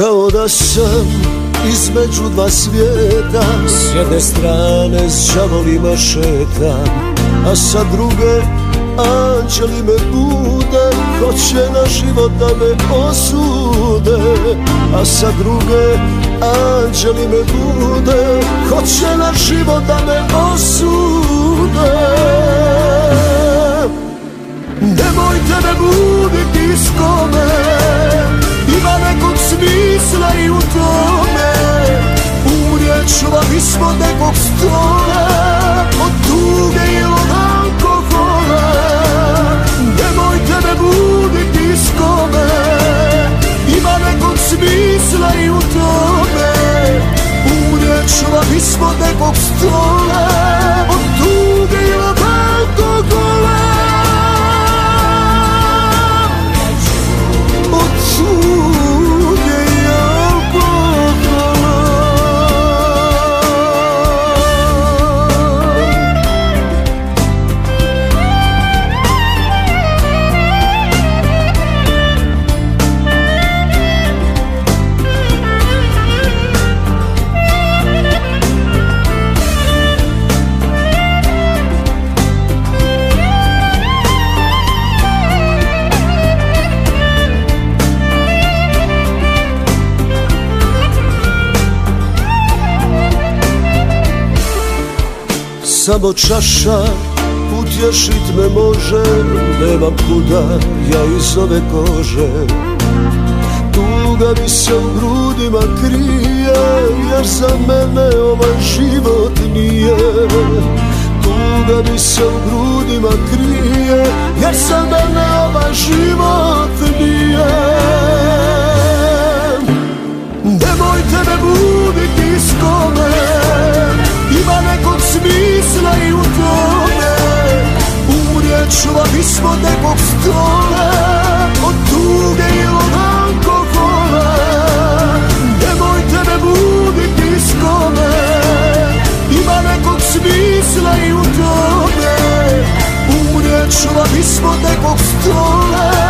Kao da sam između dva svijeta S jedne strane s džavolima šetam A sa druge anđeli me bude Hoće na život da me osude A sa druge anđeli me bude Hoće na život da me osude. Nemojte me buditi s kome smisla i u tome Umrijet ću vam ispod nekog stola Od tuge i od alkohola. Nemojte me buditi s kome Ima nekog smisla i u tome Umrijet ću vam ispod nekog stola Samo čaša utješit me može Nemam kuda ja iz ove kože. Tuga mi se u grudima krije Jer za mene ovaj život nije. Tuga mi se u grudima krije Jer za mene ovaj život ispod nekog stola Od tuge i od alkohola. Nemojte me buditi s kome Ima nekog smisla i u tome. Umrijet ću vam nekog stola